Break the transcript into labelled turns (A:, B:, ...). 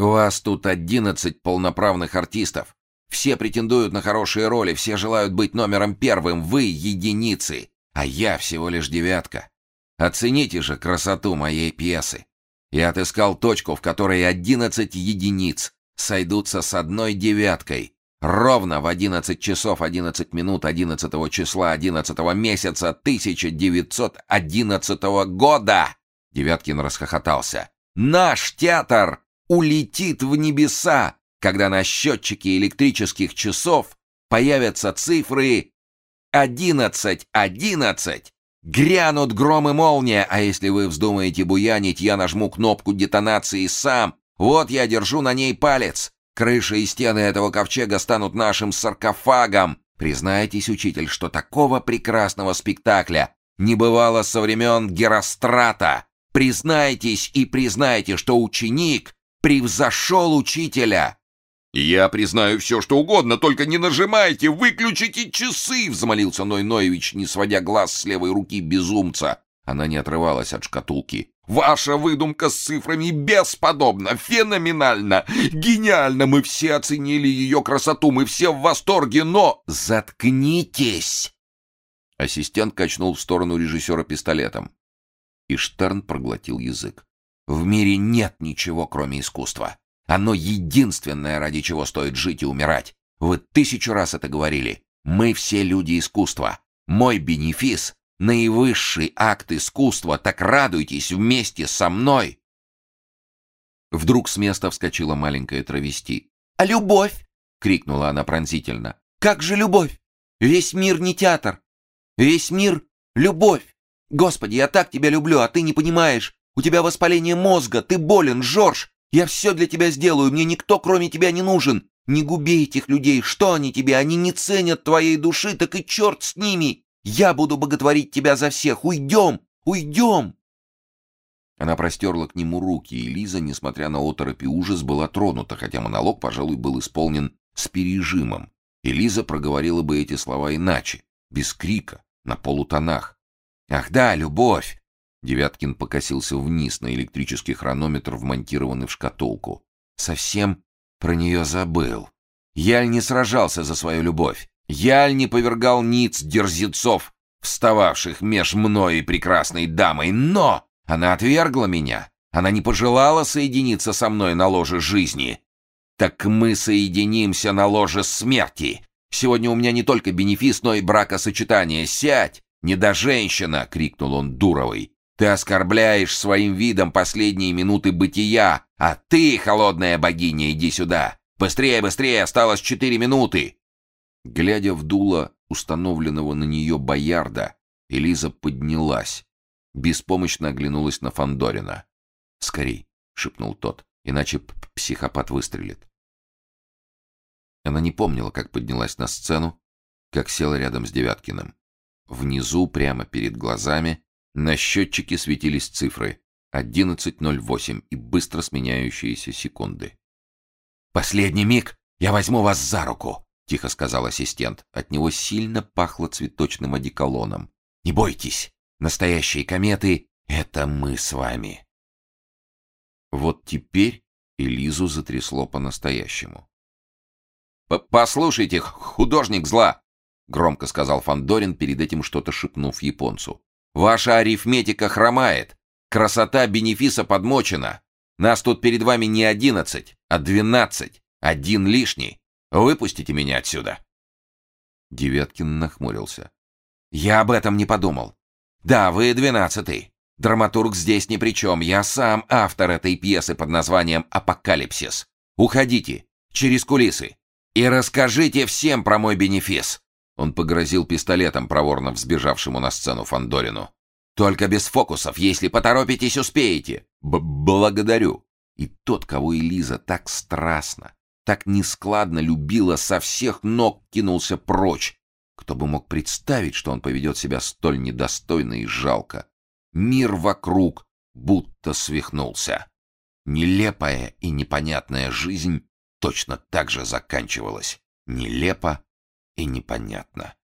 A: У вас тут одиннадцать полноправных артистов. Все претендуют на хорошие роли, все желают быть номером первым, вы — единицы, а я всего лишь девятка. Оцените же красоту моей пьесы. Я отыскал точку, в которой одиннадцать единиц сойдутся с одной девяткой. Ровно в одиннадцать часов одиннадцать минут одиннадцатого числа одиннадцатого месяца 1911 года. Девяткин расхохотался. Наш театр улетит в небеса, когда на счетчике электрических часов появятся цифры «одиннадцать, одиннадцать». Грянут гром и молния, а если вы вздумаете буянить, я нажму кнопку детонации сам. Вот я держу на ней палец. Крыша и стены этого ковчега станут нашим саркофагом. Признайтесь, учитель, что такого прекрасного спектакля не бывало со времен Герострата. Признайтесь и признайте, что ученик превзошел учителя.
B: «Я признаю все, что угодно, только не нажимайте, выключите часы!» — взмолился Ной Ноевич, не сводя глаз с левой руки безумца. Она не отрывалась от шкатулки. «Ваша выдумка с цифрами бесподобна, феноменальна, гениально! Мы все оценили ее красоту, мы все в восторге, но...»
A: «Заткнитесь!» Ассистент качнул в сторону режиссера пистолетом. И Штерн проглотил язык. «В мире нет ничего, кроме искусства. Оно единственное, ради чего стоит жить и умирать. Вы тысячу раз это говорили. Мы все люди искусства. Мой бенефис — наивысший акт искусства, так радуйтесь вместе со мной!» Вдруг с места вскочила маленькая травести. «А любовь?» — крикнула она пронзительно. «Как же любовь? Весь мир не театр. Весь мир — любовь. Господи, я так тебя люблю, а ты не понимаешь. У тебя воспаление мозга, ты болен, Жорж. Я все для тебя сделаю, мне никто кроме тебя не нужен. Не губи этих людей, что они тебе, они не ценят твоей души, так и черт с ними. Я буду боготворить тебя за всех, уйдем, уйдем!» Она простерла к нему руки, и Лиза, несмотря на оторопь и ужас, была тронута, хотя монолог, пожалуй, был исполнен с пережимом. И Лиза проговорила бы эти слова иначе, без крика, на полутонах. «Ах да, любовь! Девяткин покосился вниз на электрический хронометр, вмонтированный в шкатулку. Совсем про нее забыл. Яль не сражался за свою любовь. Яль не повергал ниц дерзецов, встававших меж мной и прекрасной дамой. Но она отвергла меня. Она не пожелала соединиться со мной на ложе жизни. Так мы соединимся на ложе смерти. Сегодня у меня не только бенефис, но и бракосочетание. Сядь, не до женщина, крикнул он Дуровой. Ты оскорбляешь своим видом последние минуты бытия, а ты, холодная богиня, иди сюда. Быстрее, быстрее, осталось четыре минуты. Глядя в дуло установленного на нее боярда, Элиза поднялась, беспомощно оглянулась на Фандорина. «Скорей!» — шепнул тот, иначе психопат выстрелит. Она не помнила, как поднялась на сцену, как села рядом с Девяткиным. Внизу, прямо перед глазами, на счетчике светились цифры 11.08 и быстро сменяющиеся секунды. «Последний миг! Я возьму вас за руку!» — тихо сказал ассистент. От него сильно пахло цветочным одеколоном. «Не бойтесь! Настоящие кометы — это мы с вами!» Вот теперь Элизу затрясло по-настоящему. «Послушайте, художник зла!» — громко сказал Фандорин, перед этим что-то шепнув японцу. Ваша арифметика хромает. Красота бенефиса подмочена. Нас тут перед вами не одиннадцать, а двенадцать. Один лишний. Выпустите меня отсюда. Девяткин нахмурился. Я об этом не подумал. Да, вы двенадцатый. Драматург здесь ни при чем. Я сам автор этой пьесы под названием «Апокалипсис». Уходите. Через кулисы. И расскажите всем про мой бенефис. Он погрозил пистолетом проворно взбежавшему на сцену Фандорину. Только без фокусов, если поторопитесь, успеете. Б Благодарю. И тот, кого Элиза так страстно, так нескладно любила, со всех ног кинулся прочь. Кто бы мог представить, что он поведет себя столь недостойно и жалко. Мир вокруг будто свихнулся. Нелепая и непонятная жизнь точно так же заканчивалась. Нелепо и непонятно.